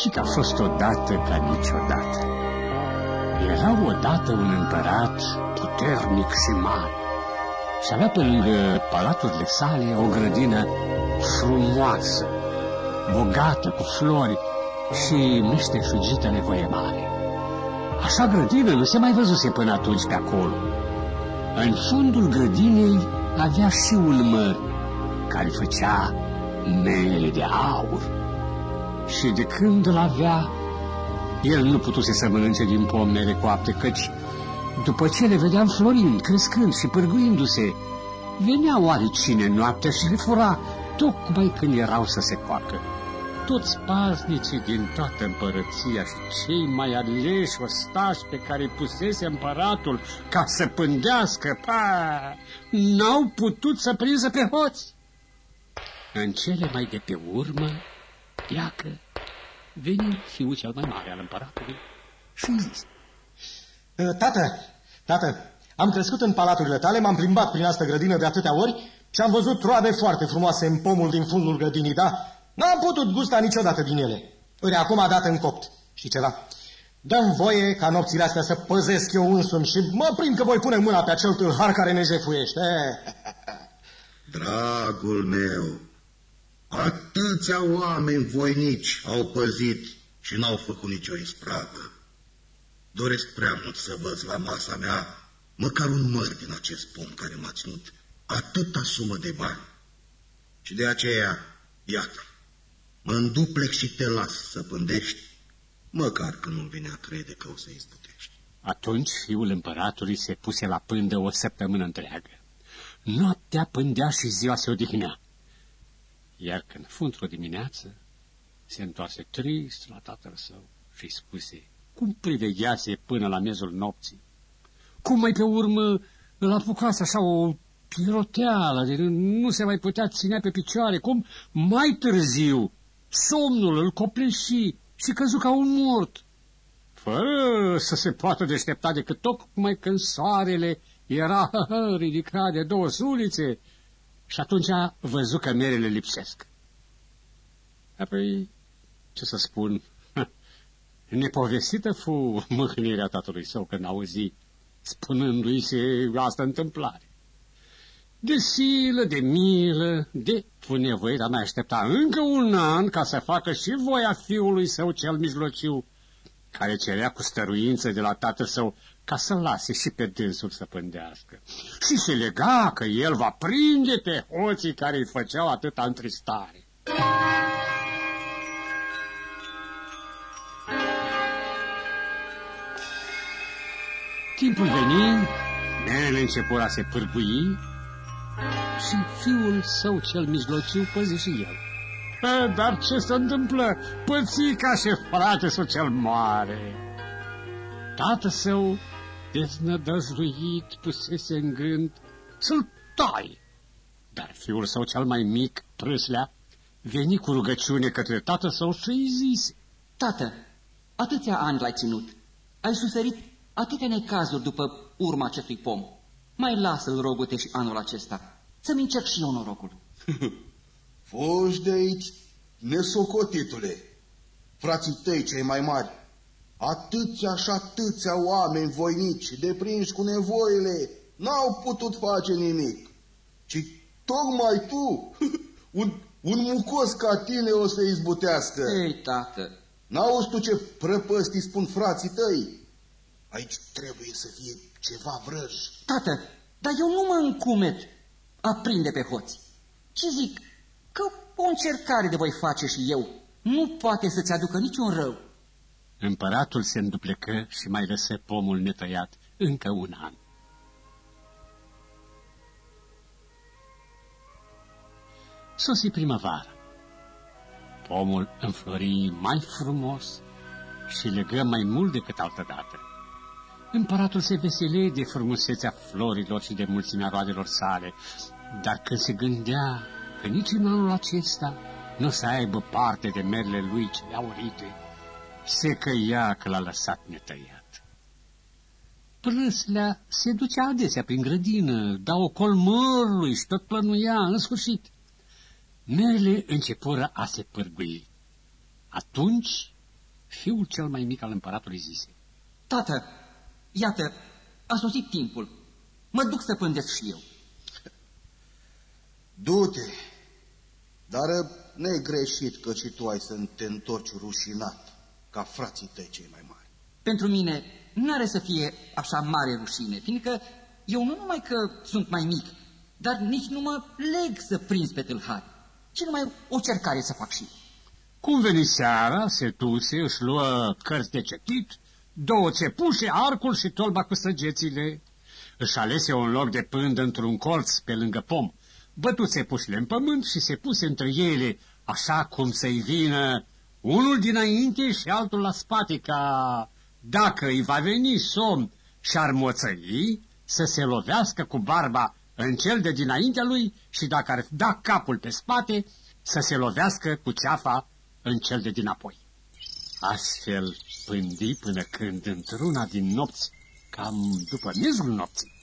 și că a fost odată ca niciodată. Era odată un împărat puternic și mare și avea pe lângă palaturile sale o grădină frumoasă, bogată cu flori și meșteșugită nevoie mare. Așa grădină nu se mai văzuse până atunci pe acolo. În fundul grădinei avea și un măr care făcea mele de aur. Și de când îl avea, el nu putuse să mănânce din pomele coapte, căci după ce le vedeam florind, crescând și pârguindu-se, venea oarecine noaptea și le fura tocmai când erau să se coacă. Toți paznicii din toată împărăția și cei mai aleși ostași pe care îi pusese împăratul ca să pândească, pa, n-au putut să prinză pe hoți. În cele mai de pe urmă, iacă, veni fiul cel mai mare al împăratului și îi zis. Ă, tată, tată, am crescut în palaturile tale, m-am plimbat prin asta grădină de atâtea ori și am văzut roade foarte frumoase în pomul din fundul grădinii, da? N-am putut gusta niciodată din ele. Uite, acum a dat în copt. Știi ceva? Dăm voie ca nopțile astea să păzesc eu însumi și mă prind că voi pune mâna pe acel tâlhar care ne jefuiește. Dragul meu, atâția oameni voinici au păzit și n-au făcut nicio ispravă. Doresc prea mult să văd la masa mea măcar un măr din acest pom care m-a ținut atâta sumă de bani. Și de aceea, iată, mă înduplec și te las să pândești, măcar că nu vine a crede că o să izbutești. Atunci fiul împăratului se puse la pândă o săptămână întreagă. Noaptea pândea și ziua se odihnea. Iar când fu într-o dimineață, se întoarse trist la tatăl său și spuse cum priveghease până la mezul nopții. Cum mai pe urmă îl apucase așa o piroteală, de nu se mai putea ținea pe picioare, cum mai târziu somnul îl copleși și căzu ca un mort, fără să se poată deștepta decât tocmai când soarele era ridicat de două sulițe și atunci a văzut că merele lipsesc. Apoi, ce să spun, nepovestită fu mâhnirea tatălui său când auzi, spunându-i se asta întâmplare. De silă, de milă, de fu nevoie de a mai aștepta încă un an ca să facă și voia fiului său cel mijlociu, care cerea cu stăruință de la tatăl său ca să lase și pe dânsul să pândească. Și se lega că el va prinde pe hoții care îi făceau atâta întristare. Timpul veni, mele început a se pârgui și fiul său cel mijlociu păzi și el. E, dar ce se întâmplă? Pățica și frate său cel mare. Tată său deznădăzluit pusese în gând să-l tai. Dar fiul său cel mai mic, prâslea, veni cu rugăciune către tatăl său și îi zise. Tată, atâția ani l-ai ținut, ai suferit atâtea necazuri după urma acestui pom. Mai lasă-l, rogote, și anul acesta, să-mi încerc și eu norocul. Foși de aici, nesocotitule, frații tăi cei mai mari, Atâția și atâția oameni voinici, deprinși cu nevoile, n-au putut face nimic. Ci tocmai tu, un, un mucos ca tine o să izbutească. Ei, tată! N-auzi tu ce prăpăstii spun frații tăi? Aici trebuie să fie ceva vrăj. Tată, dar eu nu mă încumet a prinde pe hoți. Ce zic? Că o încercare de voi face și eu nu poate să-ți aducă niciun rău. Împăratul se înduplecă și mai lăsă pomul netăiat încă un an. Sosi primăvară. Pomul înflori mai frumos și legă mai mult decât altădată. Împăratul se vesele de frumusețea florilor și de mulțimea roadelor sale, dar când se gândea că nici în anul acesta nu o să aibă parte de merle lui cele aurite, se căia că l-a lăsat netăiat. Prâslea se ducea adesea prin grădină, da o colmărului și tot plănuia, în sfârșit. Merele începură a se pârgui. Atunci Fiul cel mai mic al împăratului zise. Tată, iată, a sosit timpul. Mă duc să pândesc și eu. Du-te, dar negreșit că și tu ai să te întorci rușinat ca frații tăi cei mai mari. Pentru mine n-are să fie așa mare rușine, fiindcă eu nu numai că sunt mai mic, dar nici nu mă leg să prins pe tâlhari, ci numai o cercare să fac și eu. Cum veni seara, se tuse, își luă cărți de cetit, două țepușe, arcul și tolba cu săgețile. Își alese un loc de pândă într-un colț pe lângă pom, bătu țepușile în pământ și se puse între ele, așa cum să-i vină unul dinainte și altul la spate, ca dacă îi va veni somn și ar moțăi, să se lovească cu barba în cel de dinaintea lui și dacă ar da capul pe spate, să se lovească cu ceafa în cel de dinapoi. Astfel pândi până când într-una din nopți, cam după miezul nopții,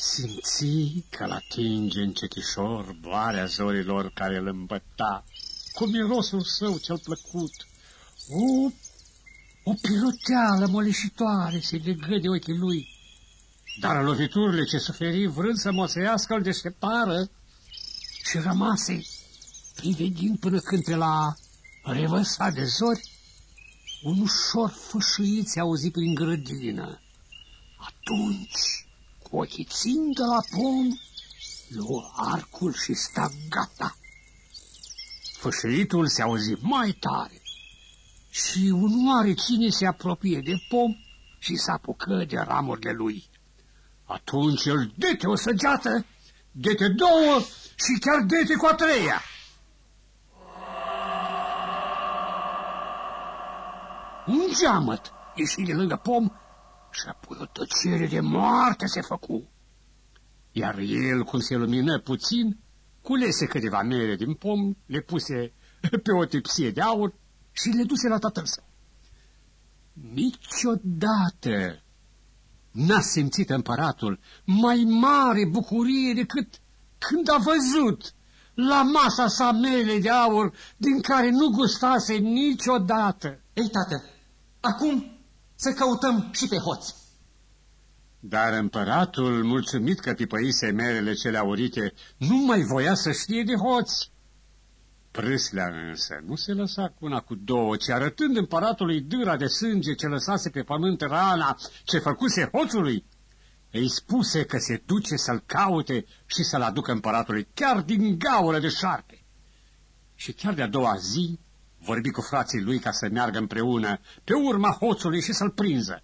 simți că l atinge încetișor boarea zorilor care îl îmbăta cu mirosul său cel plăcut. O, o piroteală moleșitoare se legă de ochii lui, dar loviturile ce suferi vrând să moțească îl deșteptară și rămase priveghind până când pe la revăsa de zori, un ușor fâșuit se auzi prin grădină. Atunci, cu ochii țintă la pom, luă arcul și sta gata. Fâșuitul se auzi mai tare și un oare cine se apropie de pom și s apucă de ramurile lui. Atunci îl dete o săgeată, dete două și chiar dete cu a treia. Un geamăt ieși de lângă pom și apoi o tăcere de moarte se făcu. Iar el, cum se lumină puțin, culese câteva mere din pom, le puse pe o tipsie de aur și le duse la tatăl său. Niciodată n-a simțit împăratul mai mare bucurie decât când a văzut la masa sa mele de aur din care nu gustase niciodată. Ei, tată, acum să căutăm și pe hoți. Dar împăratul, mulțumit că pipăise merele cele aurite, nu mai voia să știe de hoți. Prâslea însă nu se lăsa cu una cu două, ci arătând împăratului dâra de sânge ce lăsase pe pământ rana ce făcuse hoțului, îi spuse că se duce să-l caute și să-l aducă împăratului chiar din gaură de șarpe. Și chiar de-a doua zi vorbi cu frații lui ca să meargă împreună pe urma hoțului și să-l prinză.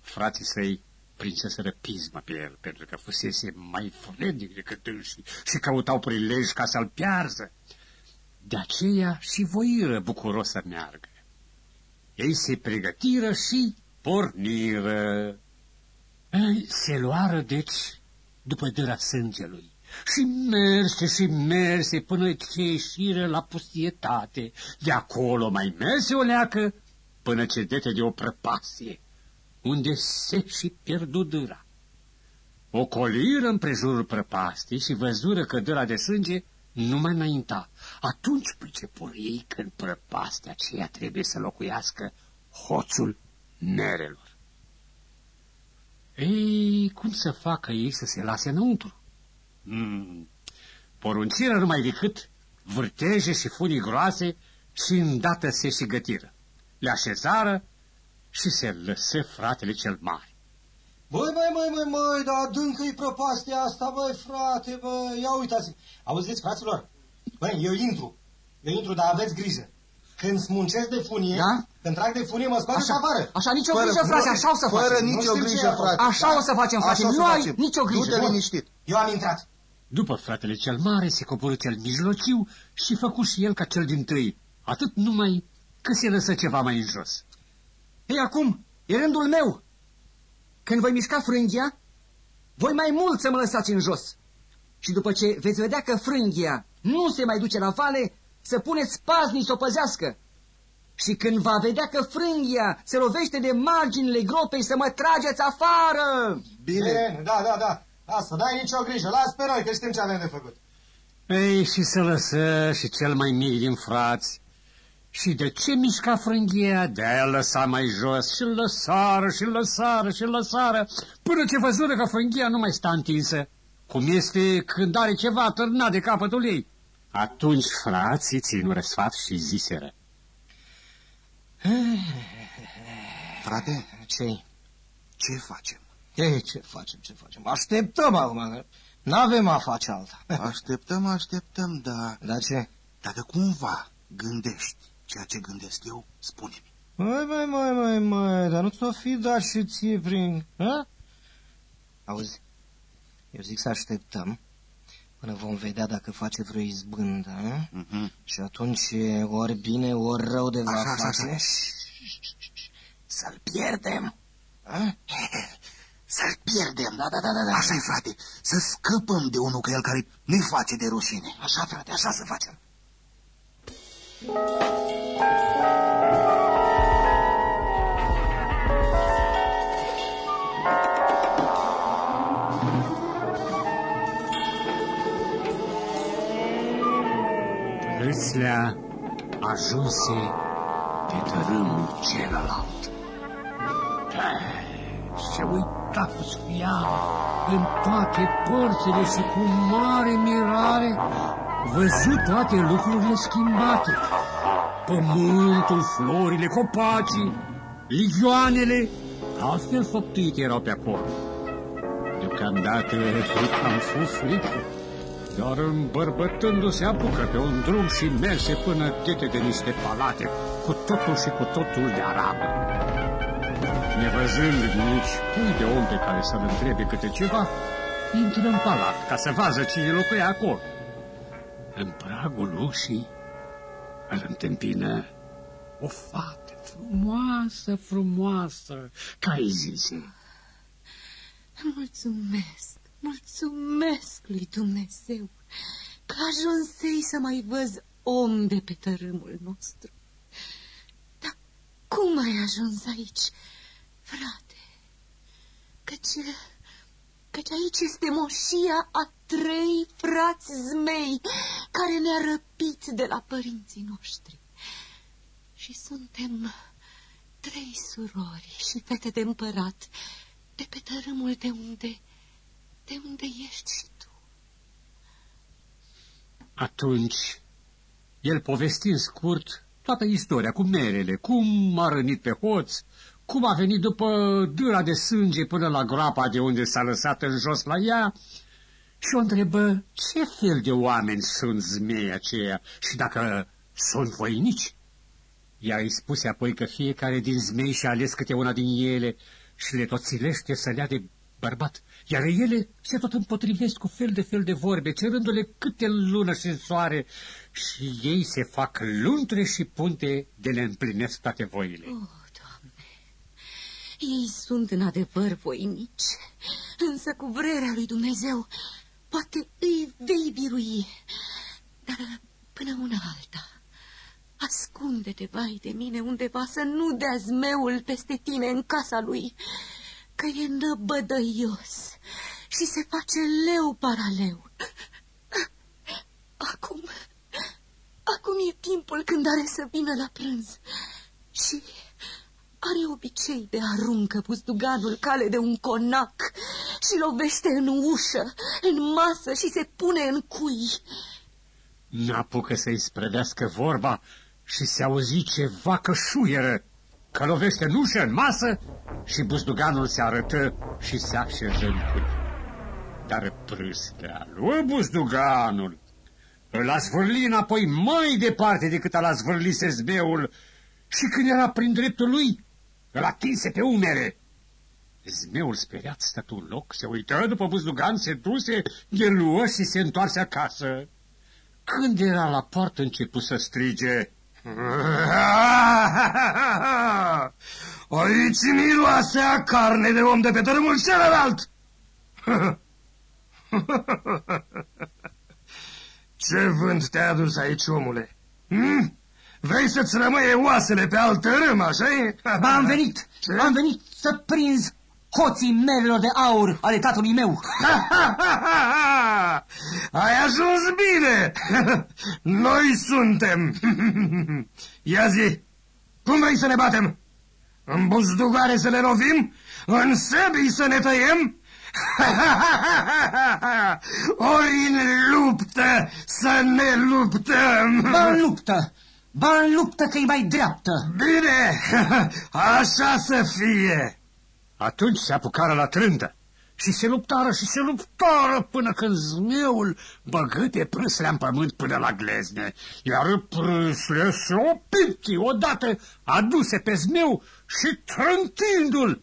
Frații săi prinseseră pismă pe el, pentru că fusese mai vrednic decât înși și căutau prilej ca să-l piarză. De aceea și voiră bucuros să meargă. Ei se pregătiră și porniră. Se luară, deci, după dâra sângelui și merse și merse până ce ieșiră la pustietate. De acolo mai merse o leacă până ce dete de o prăpastie, unde se și pierdu dâra. O coliră împrejurul prăpastii și văzură că dâra de sânge nu mai înainta. Atunci pricepură ei că în prăpastia aceea trebuie să locuiască hoțul merelor. Ei, cum să facă ei să se lase înăuntru? Hmm. Porunciră numai decât vârteje și funii groase și îndată se și gătiră. Le așezară și se lăsă fratele cel mare. Băi, băi, băi, băi, băi, dar adâncă-i prăpastia asta, băi, frate, băi, ia uitați Auziți, fraților? Băi, eu intru, eu intru, dar aveți grijă. Când smuncesc de funie, da? când trag de funie, mă scoateți afară. Așa, nicio fără, grijă, frate, așa o să facem. Fără nicio grijă, frate. Așa o să facem, frate, nu ai nicio grijă. Du-te liniștit. Eu am intrat. După fratele cel mare se coboră cel mijlociu și făcu și el ca cel din tâi, atât numai că se lăsă ceva mai în jos. Ei, acum, e rândul meu. Când voi mișca frânghia, voi mai mult să mă lăsați în jos. Și după ce veți vedea că frânghia nu se mai duce la vale, să puneți paznii să o păzească. Și când va vedea că frânghia se lovește de marginile gropei, să mă trageți afară! Bine, Bine da, da, da. Asta, dai nicio grijă, las pe noi, că știm ce avem de făcut. Ei, și să lăsă și cel mai mic din frați. Și de ce mișca frânghia? De-aia lăsa mai jos și lăsară și lăsară și lăsară, până ce văzură că frânghia nu mai sta întinsă, cum este când are ceva târnat de capătul ei. Atunci frații ținură sfat și ziseră. Frate, ce ce facem? E, ce facem, ce facem? Așteptăm acum, n-avem a face alta. Așteptăm, așteptăm, dar Dar ce? dacă cumva gândești ceea ce gândesc eu, spune-mi. Măi, măi, măi, măi, măi, dar nu ți-o fi dat și ție prin... Ha? Auzi, eu zic să așteptăm până vom vedea dacă face vreo izbândă, ha? Mhm. Și atunci ori bine, ori rău de va Așa, așa, face. așa. Să-l pierdem. Ha? Să-l pierdem. Da, da, da, da, da. Așa-i, frate. Să scăpăm de unul ca el care ne face de rușine. Așa, frate, așa să facem. Râslea ajunse pe tărâmul celălalt. Se uita cu spială în toate părțile și cu mare mirare văzut toate lucrurile schimbate. Pământul, florile, copacii, ligioanele, altfel făptuite erau pe acolo. Deocamdată frica am fost frică, dar îmbărbătându-se apucă pe un drum și merse până tete de niște palate, cu totul și cu totul de arabă. Nevăzând nici cui de om pe care să-l întrebe câte ceva, intră în palat ca să vadă cine locuia acolo. În pragul ușii îl întâmpină o fată frumoasă, frumoasă, care zise, Mulțumesc, mulțumesc lui Dumnezeu că ajunsei să mai văz om de pe tărâmul nostru. Dar cum ai ajuns aici, frate? Căci, căci aici este moșia a trei frați zmei care ne-a răpit de la părinții noștri. Și suntem trei surori și fete de împărat de pe tărâmul de unde, de unde ești și tu. Atunci, el povesti în scurt toată istoria cu merele, cum a rănit pe hoț, cum a venit după dura de sânge până la groapa de unde s-a lăsat în jos la ea și o întrebă ce fel de oameni sunt zmei aceia și dacă sunt voinici. Ea îi spuse apoi că fiecare din zmei și-a ales câte una din ele și le tot țilește să lea de bărbat, iar ele se tot împotrivesc cu fel de fel de vorbe, cerându-le câte lună și soare și ei se fac luntre și punte de le împlinesc toate voile. Oh, Doamne, ei sunt în adevăr voinici, însă cu vrerea lui Dumnezeu poate îi vei birui. Dar până una alta, ascunde-te, vai de mine, undeva să nu dea zmeul peste tine în casa lui, că e năbădăios și se face leu paraleu. Acum, acum e timpul când are să vină la prânz și are obicei de aruncă buzduganul cale de un conac și lovește în ușă, în masă și se pune în cui. N-apucă să-i sprădească vorba și se auzi ceva că șuieră, că lovește în ușă, în masă și buzduganul se arătă și se așeză în cui. Dar prâstea luă buzduganul, îl a zvârli înapoi mai departe decât a zvârlise zbeul și când era prin dreptul lui, îl atinse pe umere. Zmeul speriat stătu în loc, se uită după buzdugan, se duse, el luă și se întoarse acasă. Când era la poartă, începu să strige. Aici miroase a carne de om de pe tărâmul celălalt. Ce vânt te-ai adus aici, omule? Hm? Vrei să-ți rămâie oasele pe alt tărâm, așa-i? Ba, am venit, Ce? am venit să prinzi hoții merelor de aur ale tatălui meu. ai ajuns bine! Noi suntem! Ia zi, cum vrei să ne batem? În buzdugare să ne lovim? În săbii să ne tăiem? Ori în luptă să ne luptăm! Ba în luptă! Ba în luptă că e mai dreaptă! Bine, așa să fie! Atunci se apucară la trântă și se luptară și se luptară până când zmeul băgâte prâslea în pământ până la glezne, iar prâsle se opipti odată aduse pe zmeu și trântindu-l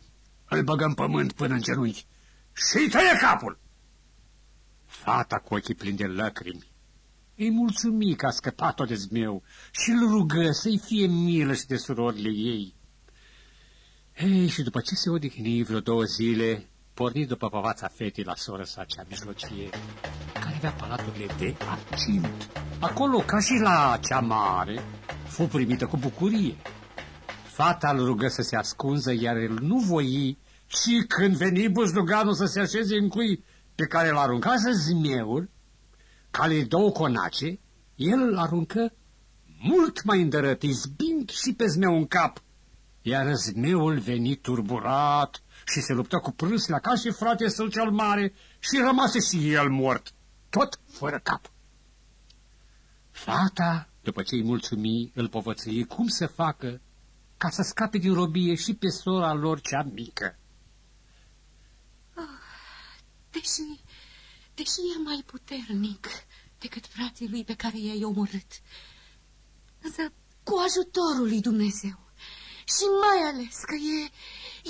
îl băgă în pământ până în genunchi și tăie capul. Fata cu ochii plini de lacrimi îi mulțumi că a scăpat-o de zmeu și îl rugă să-i fie milă și de surorile ei. Ei, și după ce se odihni vreo două zile, porni după povața fetii la soră sa cea mijlocie, care avea palaturile de accint. Acolo, ca și la cea mare, fu primită cu bucurie. Fata îl rugă să se ascunză, iar el nu voi și când veni buzduganul să se așeze în cui pe care îl aruncase zmeul, cale două conace, el îl aruncă mult mai îndărăt, izbind și pe zmeu în cap, iar zmeul veni turburat și se luptă cu prâslea ca și frate său cel mare și rămase și el mort, tot fără cap. Fata, după ce îi mulțumi, îl povățăie cum să facă ca să scape din robie și pe sora lor cea mică. Oh, deși, deși e mai puternic decât frații lui pe care i-ai omorât, însă cu ajutorul lui Dumnezeu și mai ales că e,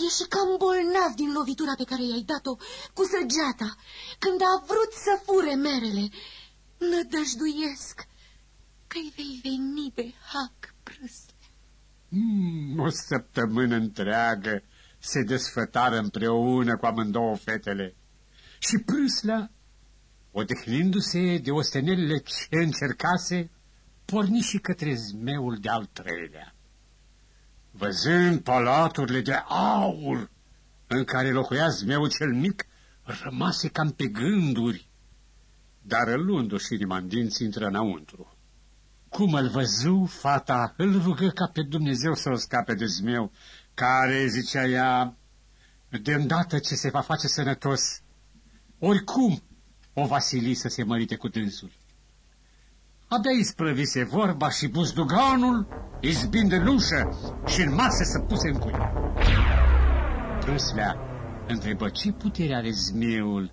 e și cam bolnav din lovitura pe care i-ai dat-o cu săgeata, când a vrut să fure merele. Nădăjduiesc că-i vei veni pe hac prâsle. Mm, o săptămână întreagă se desfătară împreună cu amândouă fetele și prâslea, odihnindu-se de ostenelile ce încercase, porni și către zmeul de al treilea văzând palaturile de aur în care locuia zmeul cel mic, rămase cam pe gânduri, dar luându-și inima în dinți, intră înăuntru. Cum îl văzu, fata îl rugă ca pe Dumnezeu să o scape de zmeu, care, zicea ea, de îndată ce se va face sănătos, oricum o vasili să se mărite cu dânsul. Abia isprăvise vorba și buzduganul, izbind în ușă și în masă să puse în cui. Trâslea întrebă ce putere are zmeul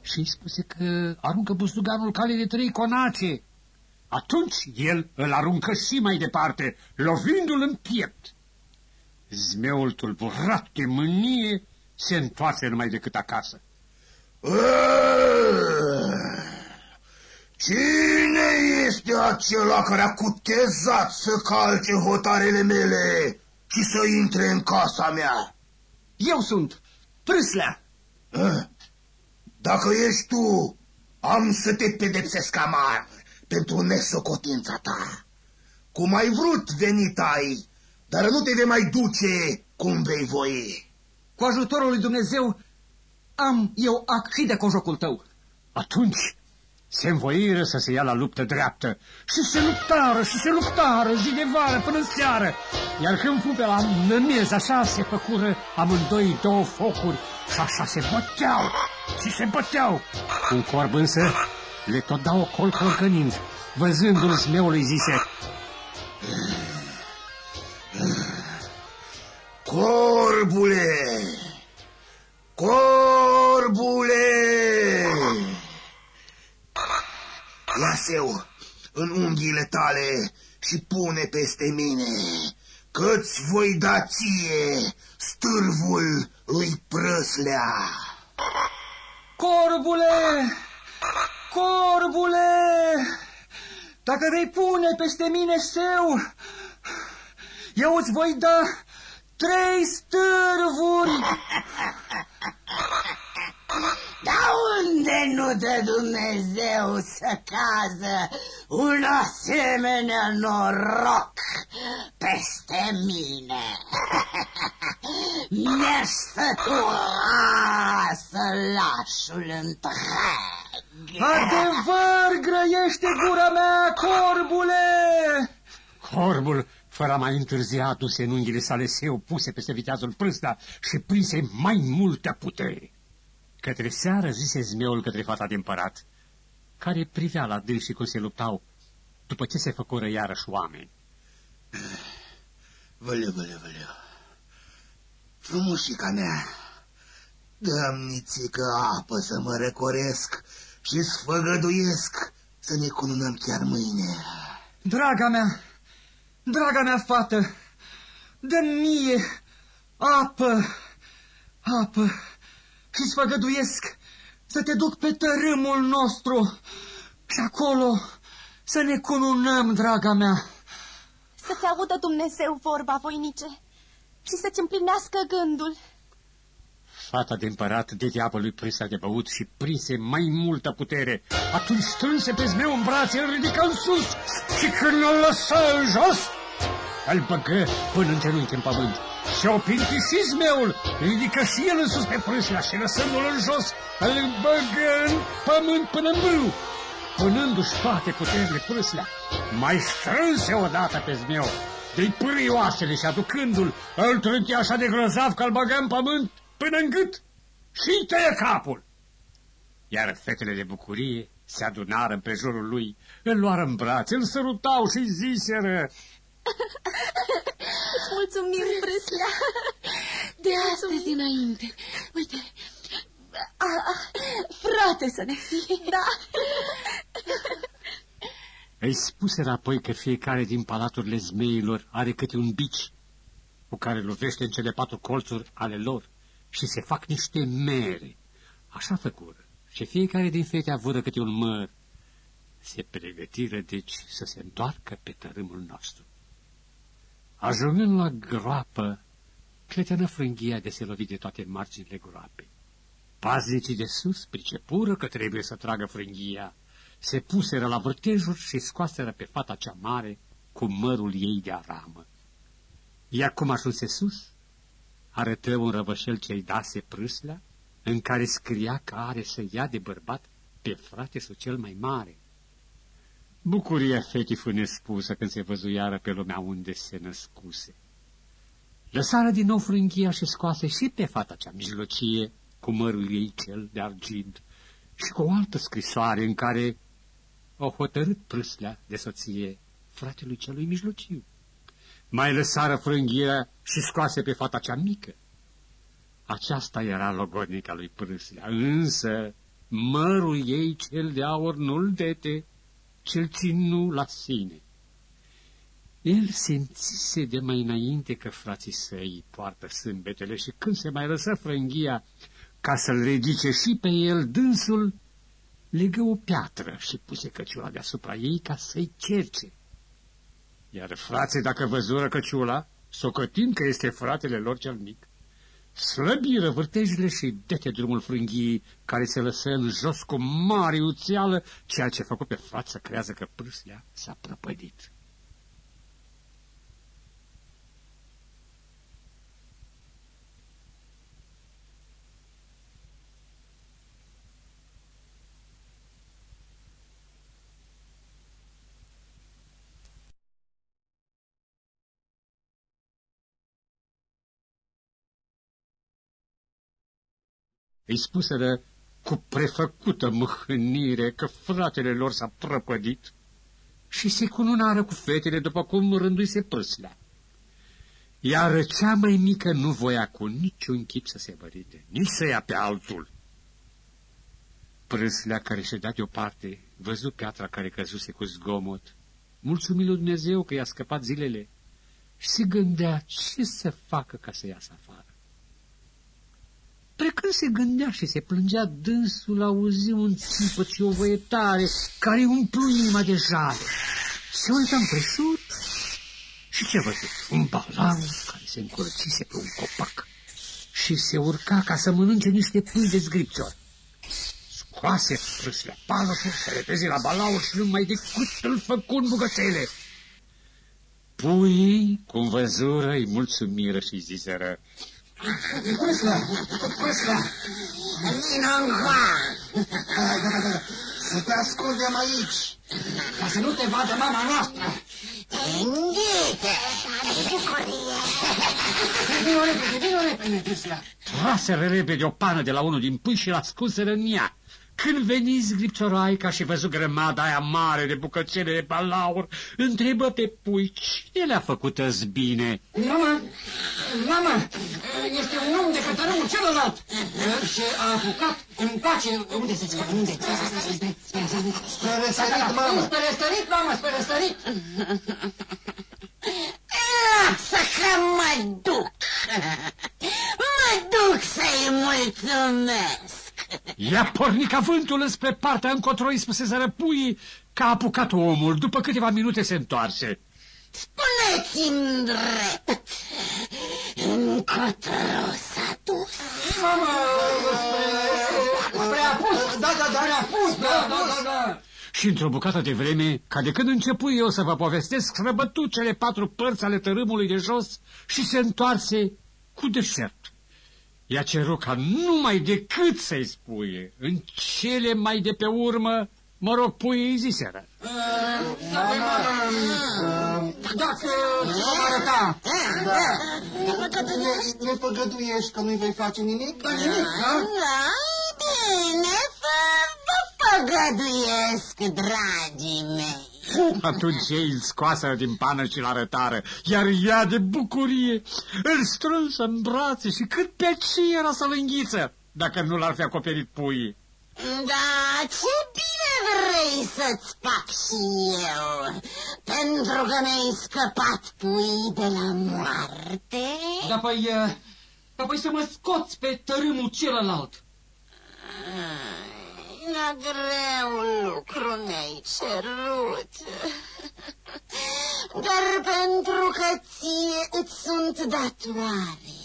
și îi spuse că aruncă buzduganul cale de trei conace. Atunci el îl aruncă și mai departe, lovindu-l în piept. Zmeul tulburat de mânie se întoarce numai decât acasă. Cine este acela care a cutezat să calce hotarele mele și să intre în casa mea? Eu sunt, Prâslea. Dacă ești tu, am să te pedepsesc amar pentru nesocotința ta. Cum ai vrut venit ai, dar nu te vei mai duce cum vei voi. Cu ajutorul lui Dumnezeu am eu ac de cojocul tău. Atunci se învoiră să se ia la luptă dreaptă și se luptară și se luptară zi de vară până seară. Iar când fu pe la nămiez, așa se făcură amândoi două focuri și așa se băteau și se băteau. Un corb însă le tot dau o col călcănind. Văzându-l zmeului zise... Corbule! Corbule! Ia-se-o în unghiile tale și pune peste mine, că-ți voi da ție stârvul lui Prăslea. Corbule! Corbule! Dacă vei pune peste mine seu, eu îți voi da trei stârvuri. Dar unde nu dă Dumnezeu să cază un asemenea noroc peste mine? Mi-aș sătura să lașul întreg. Adevăr! Deschide gura mea, corbule! Corbul, fără a mai întârzia, aduse în unghiile sale se opuse peste viteazul prâsna și prinse mai multă putere. Către seară zise zmeul către fata de împărat, care privea la și cum se luptau, după ce se făcură iarăși oameni. Văleu, văleu, văleu. Frumușica mea, dă-mi apă să mă răcoresc și sfăgăduiesc să ne cununăm chiar mâine. Draga mea, draga mea fată, dă mie apă, apă și sfăgăduiesc să te duc pe tărâmul nostru și acolo să ne cununăm, draga mea. Să-ți audă Dumnezeu vorba, voinice, și să-ți împlinească gândul. Fata de împărat de diavolului prisa de băut și prinse mai multă putere. Atunci strânse pe zmeu în brațe, îl ridică în sus și când îl lăsă în jos, îl băgă până în genunchi în pământ. Și o pinti și zmeul, ridică și el în sus pe prâsla și lăsându-l în jos, îl băgă în pământ până în brâu, punându-și toate puterile prâslea. Mai strânse odată pe zmeu, de-i pârioasele și aducându-l, îl trânti așa de grozav că îl băgă în pământ până în gât și tăie capul. Iar fetele de bucurie se adunară pe jurul lui, îl luară în brațe, îl sărutau și ziseră... Îți mulțumim, Brâslea! De astăzi dinainte, uite, a, a, frate să ne fie. Da. Îi spuseră apoi că fiecare din palaturile zmeilor are câte un bici cu care lovește în cele patru colțuri ale lor și se fac niște mere. Așa făcură. Și fiecare din fete avură câte un măr. Se pregătiră, deci, să se întoarcă pe tărâmul nostru. Ajungând la groapă, cletenă frânghia de se lovi de toate marginile groapei. Paznicii de sus pricepură că trebuie să tragă frânghia, se puseră la vârtejuri și scoaseră pe fata cea mare cu mărul ei de aramă. Ea cum ajunse sus, arătă un răvășel ce-i dase prâslea, în care scria că are să ia de bărbat pe frate său cel mai mare. Bucuria fetii fu nespusă când se văzuiară pe lumea unde se născuse. Lăsară din nou frânghia și scoase și pe fata cea mijlocie, cu mărul ei cel de argint, și cu o altă scrisoare în care o hotărât prâslea de soție fratelui celui mijlociu. Mai lăsară frânghia și scoase pe fata cea mică. Aceasta era logodnica lui Prâslea, însă mărul ei cel de aur nu-l dete, cel ținu la sine. El simțise de mai înainte că frații săi poartă sâmbetele și când se mai lăsă frânghia ca să-l ridice și pe el, dânsul legă o piatră și puse căciula deasupra ei ca să-i cerce. Iar frații, dacă văzură căciula, socotind că este fratele lor cel mic, slăbiră vârtejile și dete drumul frânghii, care se lăsă în jos cu mare uțeală, ceea ce a făcut pe față creează că prâslea s-a prăpădit. Îi spuseră cu prefăcută mâhnire că fratele lor s-a prăpădit și se cununară cu fetele după cum rându-i-se prâslea. Iar cea mai mică nu voia cu niciun chip să se mărite, nici să ia pe altul. Prâslea care ședea deoparte, văzut piatra care căzuse cu zgomot, mulțumit lui Dumnezeu că i-a scăpat zilele și se gândea ce să facă ca să iasă afară. Precând se gândea și se plângea, dânsul auzi un țipăt și o voietare care umplu inima de jale. Se uită împrejur și ce văzut? Un balau care se încurățise pe un copac și se urca ca să mănânce niște pui de zgripcior. Scoase prâslea paloșul, se repezi la balau și numai decât îl făcu în bucățele. Puii, cum văzură, îi mulțumiră și ziseră, Pâslă, pâslă, vino încoa. Să te ascundem aici. Ca să nu te vadă mama noastră. Înghite! Bucurie! Vino repede, vino repede, Prisla. Traseră repede o pană de la unul din pui și l-ascunseră în ea. Când veni zgripțoroaica și văzut grămada aia mare de bucățele de balaur, întrebă pe pui cine le-a făcut bine. Mama, mama, este un om de cătărâmul celălalt și a apucat în pace. Unde se ține? Unde? Spre răsărit, mamă. Spre răsărit, mama, spre răsărit. Lasă că mă duc! Mă duc să-i mulțumesc! I-a pornit ca vântul înspre partea încotro îi spusese puii că a apucat omul. După câteva minute se întoarse. Spuneți-mi drept, încotro s-a dus. Mama, spre, spre apus. Da, da, da, spre apus, da, da, da, da. Și într-o bucată de vreme, ca de când începu eu să vă povestesc, răbătu cele patru părți ale tărâmului de jos și se întoarse cu deșert. I-a cerut ca numai decât să-i spuie, în cele mai de pe urmă, mă rog, puii ziseră. Dacă vom arăta. Ne păgăduiești că nu-i vei face nimic? Da, bine, fă, vă păgăduiesc, dragii mei. Atunci ei îl scoasă din pană și-l arătară, iar ea de bucurie îl strânsă în brațe și cât pe ce era să-l înghiță, dacă nu l-ar fi acoperit puii. Da, ce bine vrei să-ți fac și eu, pentru că mi-ai scăpat pui de la moarte. Da, păi, apoi să mă scoți pe tărâmul celălalt. La greu lucru mi-ai cerut. Dar pentru că ție îți sunt datoare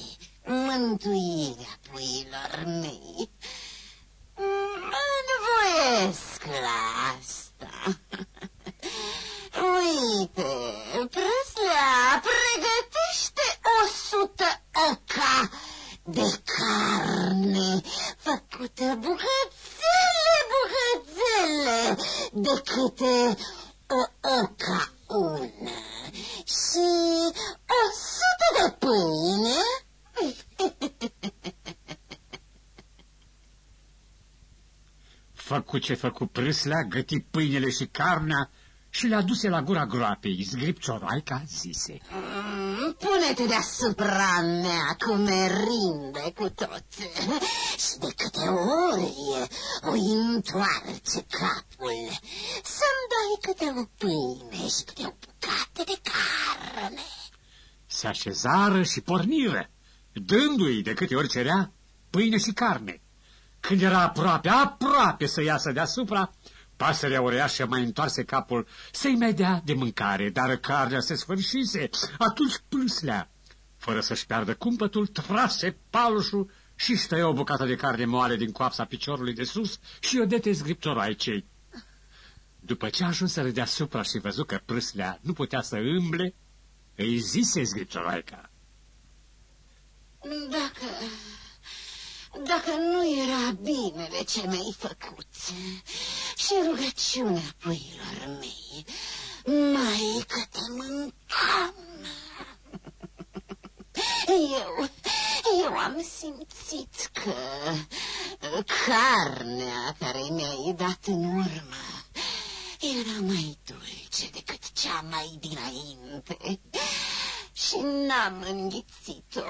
mântuirea puilor mei, mă învoiesc la asta. Uite, Prăslea, pregătește o sută oca de carne făcută bucățele, bucățele, de câte o oca una și o sută de pâine. Făcu ce făcu prâslea, găti pâinele și carnea și le aduse la gura groapei. Zgripcioroaica zise. Mm, Pune-te deasupra mea cu merinde cu tot și de câte ori o întoarce capul să-mi dai câte o pâine și câte o bucată de carne. Se așezară și porniră, dându-i de câte ori cerea pâine și carne. Când era aproape, aproape să iasă deasupra, pasărea ureașă mai întoarse capul să-i mai dea de mâncare, dar carnea se sfârșise. Atunci plâslea, fără să-și piardă cumpătul, trase palușul și ștăie o bucată de carne moale din coapsa piciorului de sus și o dete zgriptoroaicei. După ce ajunseră deasupra și văzut că prâslea nu putea să îmble, îi zise zgriptoroaica. Dacă... Dacă nu era binele ce mi-ai făcut și rugăciunea puilor mei, mai că te mâncam. Eu, eu am simțit că carnea care mi-ai dat în urmă era mai dulce decât cea mai dinainte și n-am înghițit-o.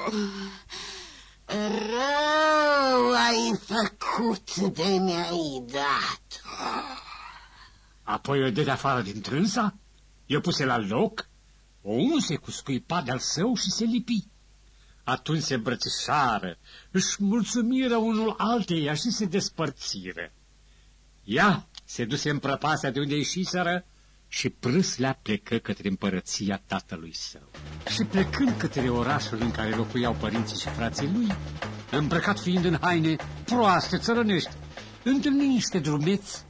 Rău ai făcut de mi-ai dat. Apoi o dă de afară din trânsa, i-o puse la loc, o unse cu scuipat de-al său și se lipi. Atunci se îmbrățișară, își mulțumiră unul alteia și se despărțiră. Ea se duse în prăpastea de unde ieșiseră și prâslea plecă către împărăția tatălui său. Și plecând către orașul în care locuiau părinții și frații lui, îmbrăcat fiind în haine proaste țărănești, întâlni niște drumeți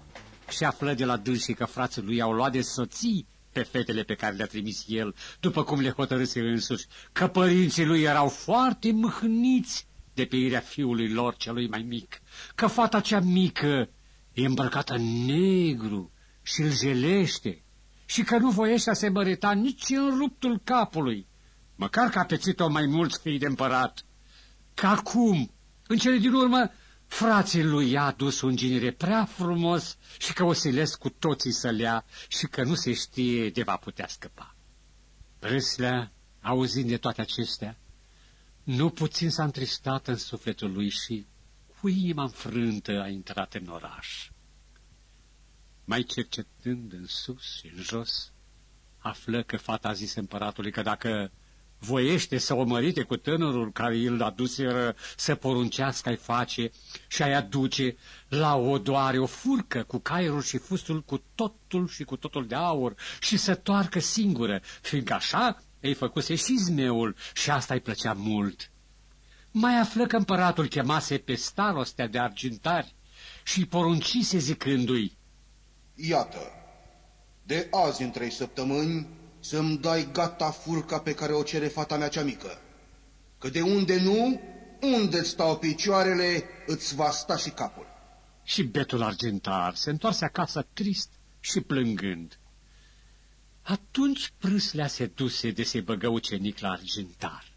și află de la dânsii că frații lui au luat de soții pe fetele pe care le-a trimis el, după cum le hotărâse însuși, că părinții lui erau foarte mâhniți de pe irea fiului lor celui mai mic, că fata cea mică e îmbrăcată în negru și îl jelește și că nu voiește să se mărita nici în ruptul capului, măcar că a pețit-o mai mulți fii de împărat. Că acum, în cele din urmă, frații lui i-a adus un ginere prea frumos și că o silesc cu toții să lea și că nu se știe de va putea scăpa. Prâslea, auzind de toate acestea, nu puțin s-a întristat în sufletul lui și cu inima înfrântă a intrat în oraș. Mai cercetând în sus și în jos, află că fata a zis împăratului că dacă voiește să o mărite cu tânărul care îl aduseră să poruncească ai face și ai aduce la o doare o furcă cu caierul și fustul cu totul și cu totul de aur și să toarcă singură, fiindcă așa ei făcuse și zmeul și asta îi plăcea mult. Mai află că împăratul chemase pe starostea de argintari și poruncise zicându-i, Iată, de azi în trei săptămâni să-mi dai gata furca pe care o cere fata mea cea mică. Că de unde nu, unde stau picioarele, îți va sta și capul. Și betul argentar se întoarse acasă trist și plângând. Atunci prâslea se duse de se băgă ucenic la argintar.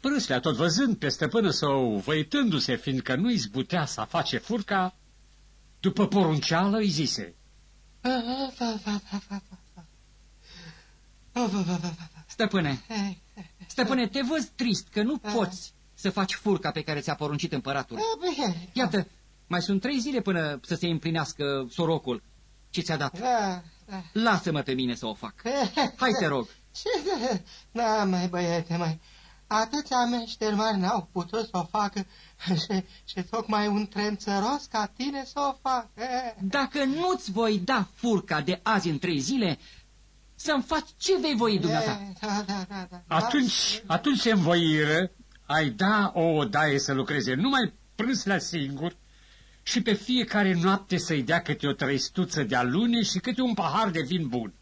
Prâslea, tot văzând pe stăpână său, văitându-se, fiindcă nu izbutea să face furca, după porunceală îi zise, Stăpâne, stăpâne, te văz trist că nu poți să faci furca pe care ți-a poruncit împăratul. Iată, mai sunt trei zile până să se împlinească sorocul ce ți-a dat. Lasă-mă pe mine să o fac. Hai, te rog. Da, mai băiete, mai... Atâția meșteri mari n-au putut să o facă și, și tocmai un trențăros ca tine să o facă. Dacă nu-ți voi da furca de azi în trei zile, să-mi faci ce vei voi dumneata. Da, da, da, da. Atunci, atunci se învoiră, ai da o odaie să lucreze numai la singur și pe fiecare noapte să-i dea câte o trăistuță de alune și câte un pahar de vin bun.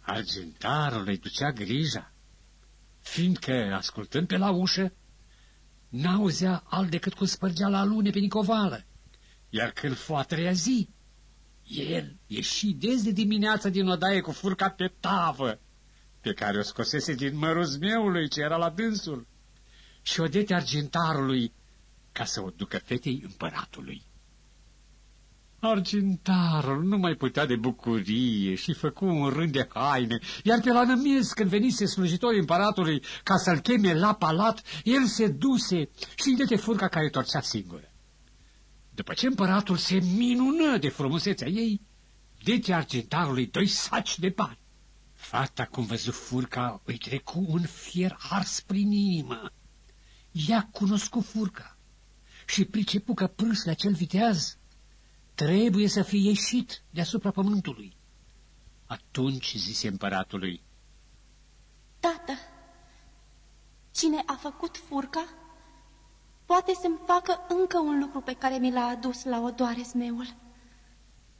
Argentarul îi ducea grija, fiindcă, ascultând pe la ușă, n-auzea alt decât cum spărgea la lune pe Nicovală, iar când fu a treia zi, el ieși des de dimineața din odaie cu furca pe tavă, pe care o scosese din măruzmeului ce era la dânsul, și o dete argintarului ca să o ducă fetei împăratului. Argintarul nu mai putea de bucurie și făcu un rând de haine, iar pe la nămiez, când venise slujitorii împăratului ca să-l cheme la palat, el se duse și îi dete furca care torcea singură. După ce împăratul se minună de frumusețea ei, dete argintarului doi saci de bani. Fata, cum văzut furca, îi trecu un fier ars prin inimă. Ea cunoscu furca și pricepu că prâsle acel viteaz trebuie să fie ieșit deasupra pământului. Atunci zise împăratului, Tată, cine a făcut furca, poate să-mi facă încă un lucru pe care mi l-a adus la odoare zmeul.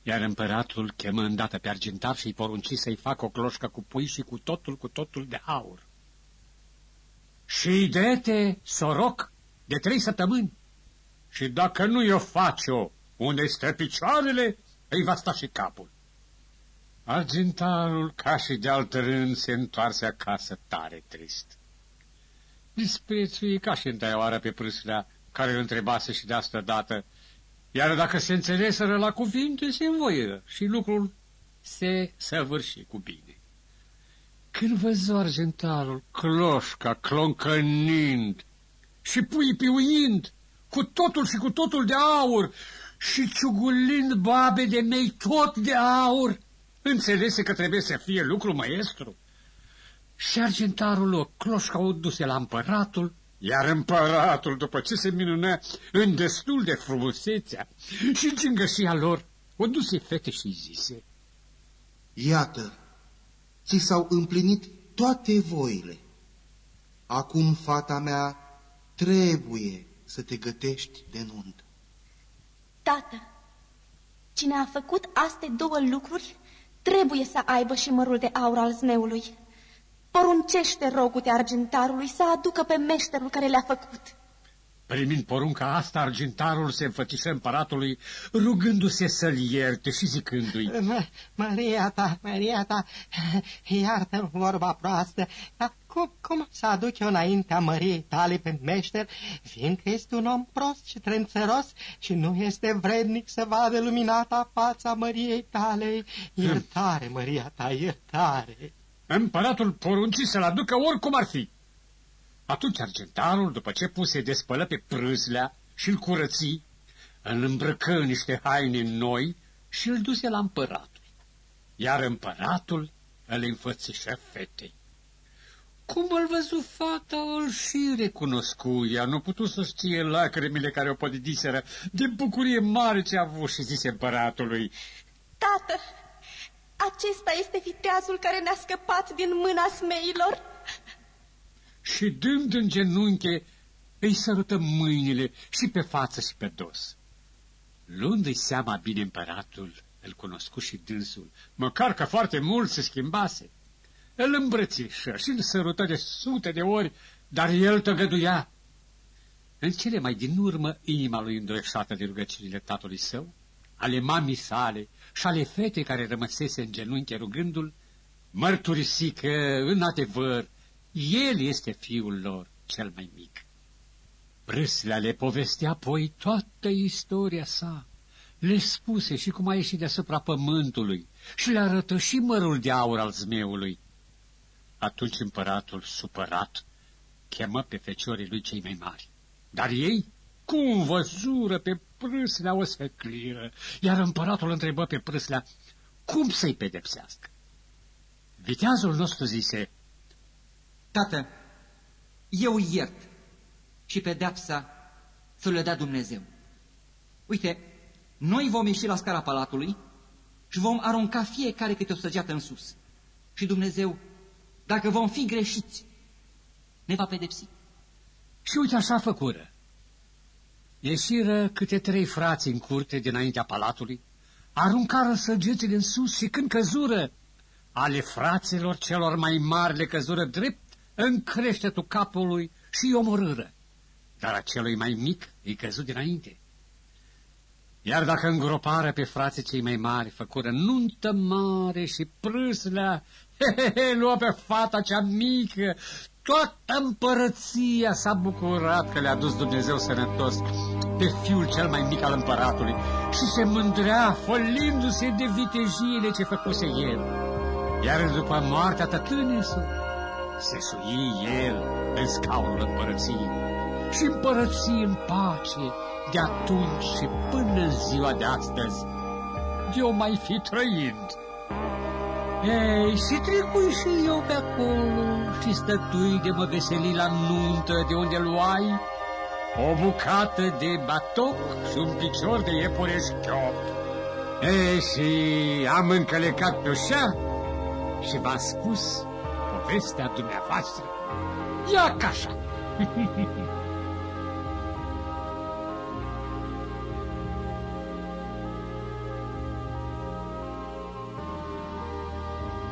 Iar împăratul chemă îndată pe argintar și-i porunci să-i facă o cloșcă cu pui și cu totul, cu totul de aur. Și-i dete soroc de trei săptămâni. Și dacă nu-i o face-o unde stă picioarele, îi va sta și capul. Argintarul, ca și de altă rând, se întoarse acasă tare trist. Disprețuie ca și întâia oară pe prâslea, care îl întrebase și de asta dată, iar dacă se înțeleseră la cuvinte, se învoiră și lucrul se săvârși cu bine. Când văzu argentarul cloșca cloncănind și pui piuind, cu totul și cu totul de aur, și ciugulind babe de mei tot de aur, înțelese că trebuie să fie lucru maestru. Și argentarul o cloșca o duse la împăratul, iar împăratul, după ce se minună în destul de frumusețea și în cingășia lor, o duse fete și zise, Iată, ți s-au împlinit toate voile. Acum, fata mea, trebuie să te gătești de nuntă. Tată, cine a făcut aste două lucruri, trebuie să aibă și mărul de aur al zmeului. Poruncește rogul de argentarului să aducă pe meșterul care le-a făcut. Primind porunca asta, argintarul se înfățișă împăratului, rugându-se să-l ierte și zicându-i... Maria ta, Maria ta, iartă vorba proastă, dar cum, cum să aduc eu înaintea măriei tale pe meșter, fiindcă este un om prost și trențăros și nu este vrednic să vadă luminata fața măriei tale. Iertare, Maria ta, iertare. Împăratul porunci să-l aducă oricum ar fi. Atunci argentarul, după ce puse de spălă pe prâslea și îl curăți, îl îmbrăcă în niște haine noi și îl duse la împăratul. Iar împăratul îl înfățișă fetei. Cum îl văzu fata, îl și recunoscu. Ea nu putu să știe lacrimile care o podidiseră de bucurie mare ce a avut și zise împăratului. Tată, acesta este viteazul care ne-a scăpat din mâna smeilor și dând în genunche, îi sărută mâinile și pe față și pe dos. Luându-i seama bine împăratul, îl cunoscu și dânsul, măcar că foarte mult se schimbase. Îl îmbrățișă și îl sărută de sute de ori, dar el tăgăduia. În cele mai din urmă, inima lui îndreșată de rugăciunile tatălui său, ale mamii sale și ale fetei care rămăsese în genunchi rugându-l, mărturisi că, în adevăr, el este fiul lor cel mai mic. Prâslea le povestea apoi toată istoria sa, le spuse și cum a ieșit deasupra pământului și le arătă și mărul de aur al zmeului. Atunci împăratul, supărat, chemă pe feciorii lui cei mai mari. Dar ei, cum văzură pe prâslea o secliră, iar împăratul întrebă pe prâslea cum să-i pedepsească. Viteazul nostru zise, Tată, eu iert și pedepsa să le dea Dumnezeu. Uite, noi vom ieși la scara palatului și vom arunca fiecare câte o săgeată în sus. Și Dumnezeu, dacă vom fi greșiți, ne va pedepsi. Și uite așa făcură. Ieșiră câte trei frați în curte dinaintea palatului, aruncară săgețile în sus și când căzură, ale fraților celor mai mari le căzură drept în creștetul capului și îi omorâră, dar acelui mai mic îi căzut dinainte. Iar dacă îngropară pe frații cei mai mari, făcură nuntă mare și prâslea, he, he, he, luă pe fata cea mică, toată împărăția s-a bucurat că le-a dus Dumnezeu sănătos pe fiul cel mai mic al împăratului și se mândrea, fălindu-se de vitejile ce făcuse el. Iar după moartea tătânii se sui el în scaunul împărăției și împărăți în pace de atunci și până în ziua de astăzi. Eu mai fi trăind. Ei, și trecui și eu pe acolo și stătui de mă veseli la nuntă de unde luai o bucată de batoc și un picior de iepure șchiop. Ei, și am încălecat pe ușa și v-am spus povestea dumneavoastră. Ia ca așa!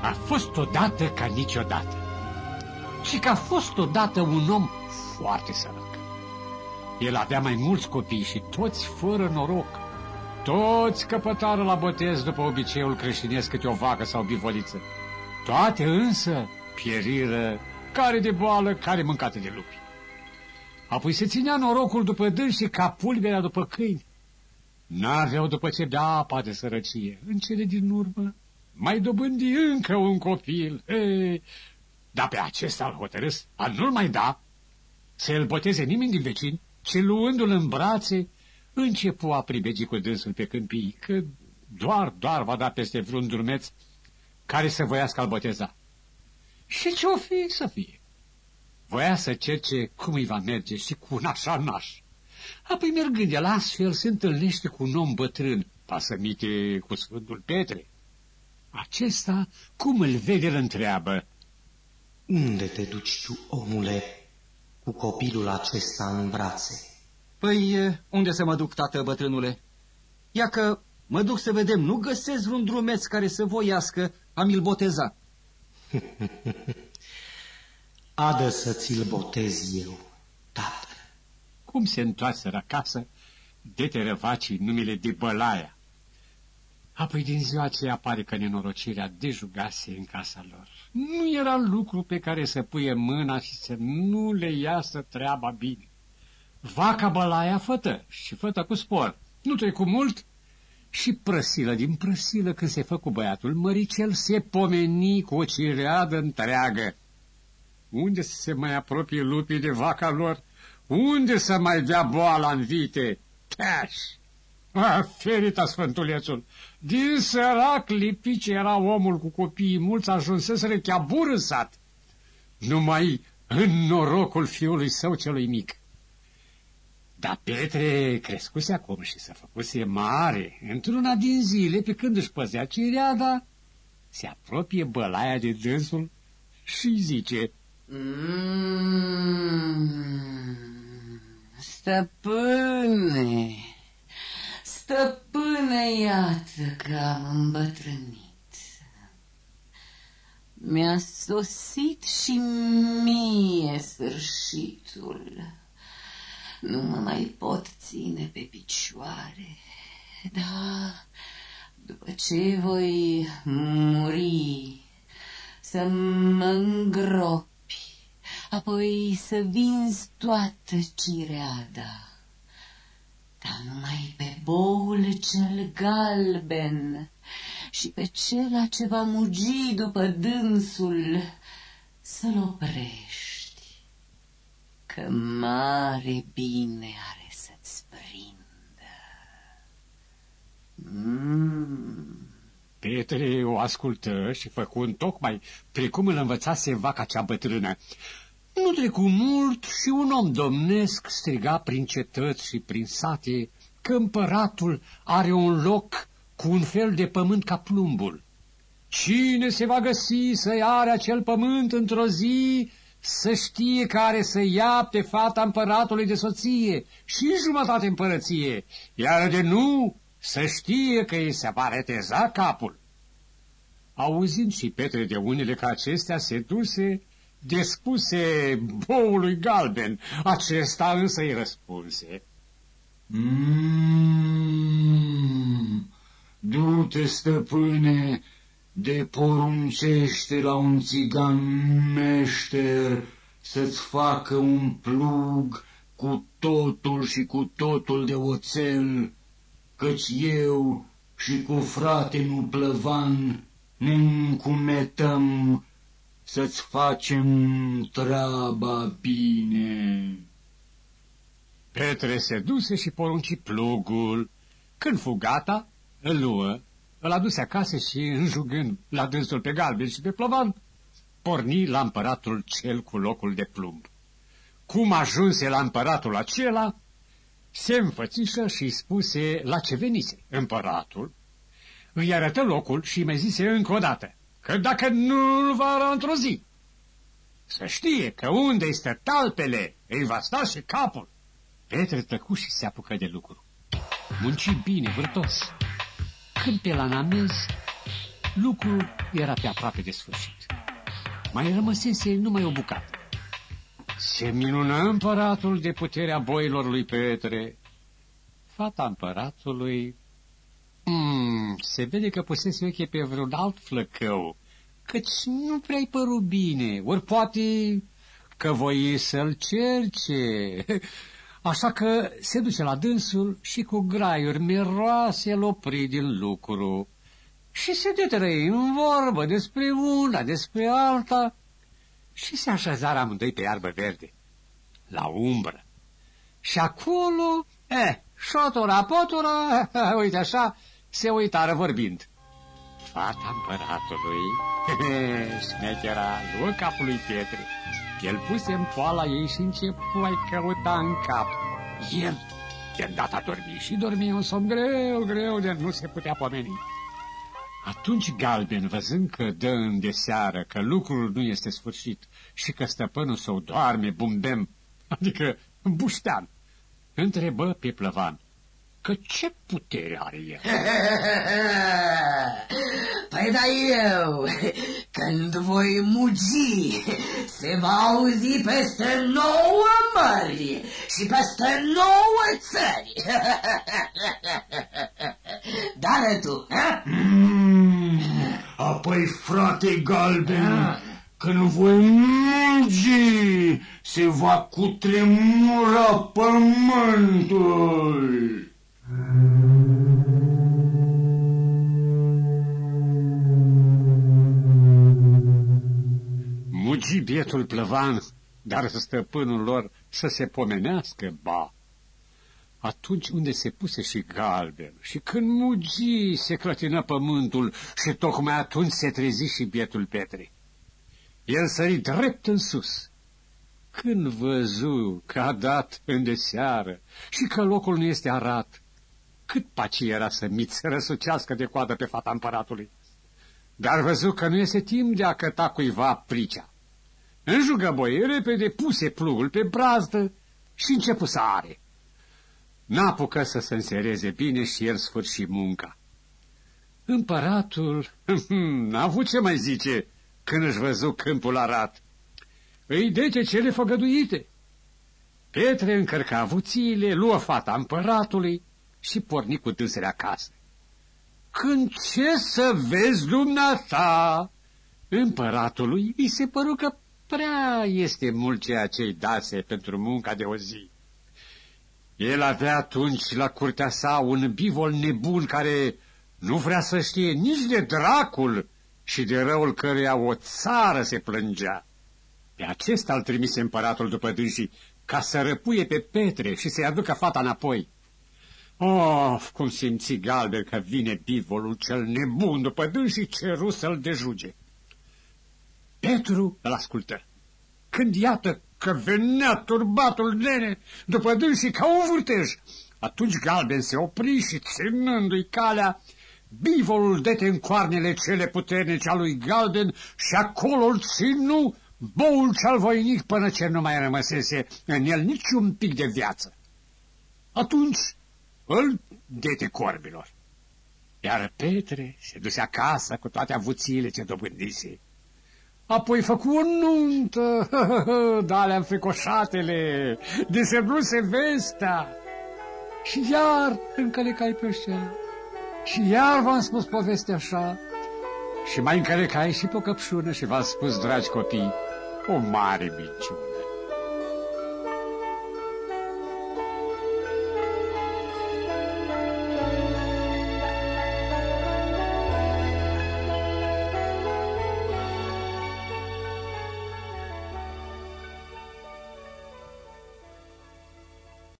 A fost odată ca niciodată. Și că a fost odată un om foarte sărac. El avea mai mulți copii și toți fără noroc. Toți căpătară la botez după obiceiul creștinesc câte o vacă sau bivoliță. Toate însă pieriră, care de boală, care mâncate de lupi. Apoi se ținea norocul după și ca pulberea după câini. N-aveau după ce bea apa de sărăcie. În cele din urmă mai dobândi încă un copil. Ei, dar pe acesta îl hotărâs a nu-l mai da, să îl boteze nimeni din vecini, ci luându-l în brațe, începu a pribegi cu dânsul pe câmpii, că doar, doar va da peste vreun drumeț care să voiască al boteza. Și ce-o fi să fie? Voia să cerce cum îi va merge și cu un așa naș. Apoi mergând el astfel se întâlnește cu un om bătrân, pasămite cu Sfântul Petre. Acesta, cum îl vede, îl întreabă. Unde te duci tu, omule, cu copilul acesta în brațe? Păi, unde să mă duc, tată bătrânule? Ia că mă duc să vedem, nu găsesc vreun drumeț care să voiască a mi-l boteza. Adă să ți-l botez eu, tată. cum se întoarseră acasă de terăvacii numele de Bălaia. Apoi din ziua aceea pare că nenorocirea dejugase în casa lor. Nu era lucru pe care să puie mâna și să nu le iasă treaba bine. Vaca bălaia fătă și fătă cu spor. Nu trecu mult și prăsilă din prăsilă când se fă cu băiatul măricel se pomeni cu o cireadă întreagă. Unde să se mai apropie lupii de vaca lor? Unde să mai dea boala în vite? Taș! A, ferita Sfântulețul! Din sărac lipit ce era omul cu copiii mulți ajunseseră chiar în sat. Numai în norocul fiului său celui mic. Dar Petre crescuse acum și se făcuse mare. Într-una din zile, pe când își păzea cireada, se apropie bălaia de dânsul și zice... Mm, stăpâne, stăpâne, iată că am îmbătrânit. Mi-a sosit și mie sfârșitul. Nu mă mai pot ține pe picioare. Da, după ce voi muri, să mă îngropi, apoi să vinzi toată cireada. Dar numai pe boul cel galben și pe cela ce va mugi după dânsul să-l oprești că mare bine are să-ți prindă. Mm. Petre o ascultă și făcu tocmai precum îl învățase vaca cea bătrână. Nu trecu mult și un om domnesc striga prin cetăți și prin sate că împăratul are un loc cu un fel de pământ ca plumbul. Cine se va găsi să-i are acel pământ într-o zi să știe care să iapte fata împăratului de soție și jumătate împărăție, iar de nu să știe că îi se va reteza capul. Auzind și Petre de unele că acestea se duse, despuse boului galben, acesta însă îi răspunse. Mm, du-te, stăpâne, de poruncește la un țigan meșter să-ți facă un plug cu totul și cu totul de oțel, căci eu și cu frate nu plăvan ne încumetăm să-ți facem treaba bine. Petre se duse și porunci plugul. Când fu gata, îl luă îl aduse acasă și, înjugând la dânsul pe galben și pe plăvan, porni la împăratul cel cu locul de plumb. Cum ajunse la împăratul acela, se înfățișă și îi spuse la ce venise. Împăratul îi arătă locul și mi zise încă o dată că dacă nu-l va ara într-o zi, să știe că unde este talpele, îi va sta și capul. Petre tăcu și se apucă de lucru. Munci bine, vârtos când pe la namez, lucrul era pe aproape de sfârșit. Mai rămăsese numai o bucată. Se minună împăratul de puterea boilor lui Petre. Fata împăratului... Mm, se vede că pusese ochii pe vreun alt flăcău, căci nu prea-i părut bine, ori poate că voi să-l cerce. Așa că se duce la dânsul și cu graiuri miroase îl opri din lucru și se detrăi în vorbă despre una, despre alta și se așezară amândoi pe iarbă verde, la umbră. Și acolo, eh, șotora, potora, uite așa, se uitară vorbind. Fata împăratului, șmechera, luă capul lui Pietre el puse în poala ei și începu a căuta în cap. El, de îndată a dormit și dormi un somn greu, greu, de nu se putea pomeni. Atunci Galben, văzând că dă în de seară, că lucrul nu este sfârșit și că stăpânul său doarme bumbem, adică buștean, întrebă pe plăvan că ce putere are el? Păi dar eu, când voi mugi, se va auzi peste nouă mări și peste nouă țări. Dar tu, ha? Mm, apoi, frate galben, ah. când voi mugi, se va cutremura pământul. Mugi bietul plăvan, dar stăpânul lor să se pomenească, ba. Atunci unde se puse și galben, și când mugi se clătină pământul, și tocmai atunci se trezi și bietul Petre. El sări drept în sus. Când văzu că a dat îndeseară și că locul nu este arat, cât paci era să miți răsucească de coadă pe fata împăratului. Dar văzu că nu este timp de a căta cuiva pricea. În boi, repede puse plugul pe brazdă și începu să are. N-apucă să se însereze bine și el sfârși munca. Împăratul n-a avut ce mai zice când își văzu câmpul arat. Îi dece cele făgăduite. Petre încărca avuțiile, luă fata împăratului și porni cu dânsele acasă. Când ce să vezi dumneata? Împăratului îi se păru că prea este mult ceea ce-i dase pentru munca de o zi. El avea atunci la curtea sa un bivol nebun care nu vrea să știe nici de dracul și de răul căruia o țară se plângea. Pe acesta îl trimise împăratul după dânsii ca să răpuie pe Petre și să-i aducă fata înapoi. Of, cum simți galben că vine bivolul cel nebun după dânsii ceru să-l dejuge. Petru îl ascultă. Când iată că venea turbatul nene după dânsii ca un vârtej, atunci galben se opri și ținându-i calea, bivolul dete în coarnele cele puternice a lui galben și acolo îl ținu boul cel voinic până ce nu mai rămăsese în el niciun pic de viață. Atunci îl dete corbilor. Iar Petre se duse acasă cu toate avuțiile ce dobândise. Apoi făcu o nuntă, de alea înfricoșatele, desemnuse vestea. Și iar încălecai pe așa. Și iar v-am spus povestea așa. Și mai încălecai și pe o căpșună și v-am spus, dragi copii, o mare minciună.